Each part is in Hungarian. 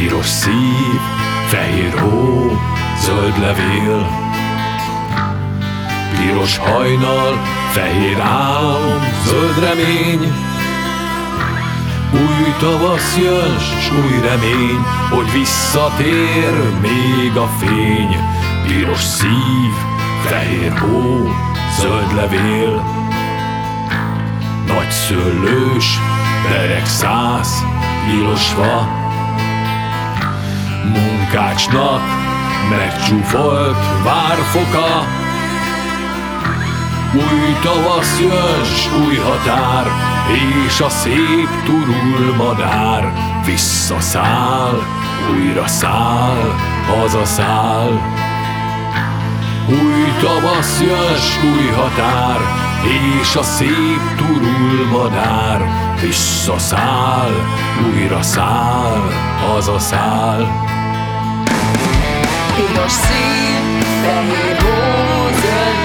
Piros szív, fehér hó, zöld levél Piros hajnal, fehér álom, zöld remény új tavasz jön, s új remény, hogy visszatér még a fény. Piros szív, fehér hó, zöld levél. Nagy szőlős, berek száz, fa. Munkácsnak megcsúfolt várfoka. Új tavasz jön, s új határ, és a szép turul madár visszaszáll, újra száll, hazaszáll. Új tavasz jön, új határ, és a szép turul madár visszaszáll, újra száll, hazaszáll. Piros szín, fehér hó, zöld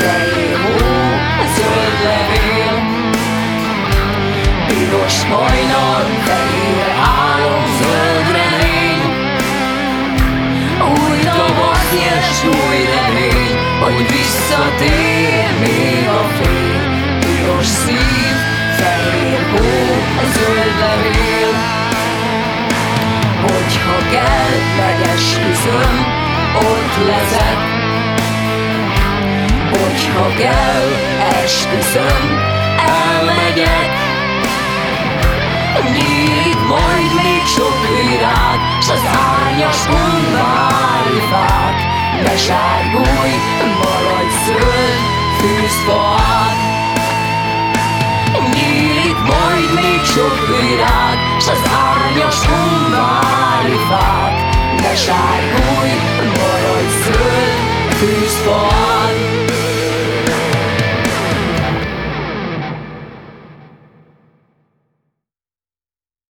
fehér hó, zöld levél. Piros hajnal, fehér álom, zöld remény. Új tavasz nyers, új remény Hogy visszatér még a fény. Piros szív, fehér hó, zöld levél. Hogyha kell, megesküszöm, ott leszek reggel, esküszöm, elmegyek. Nyílik majd még sok virág, s az árnyas unvári fák, ne sárgulj, maradj zöld, fűzfaág. Nyílik majd még sok virág, s az árnyas unvári fák, ne sárgulj, maradj zöld, fűzfaág.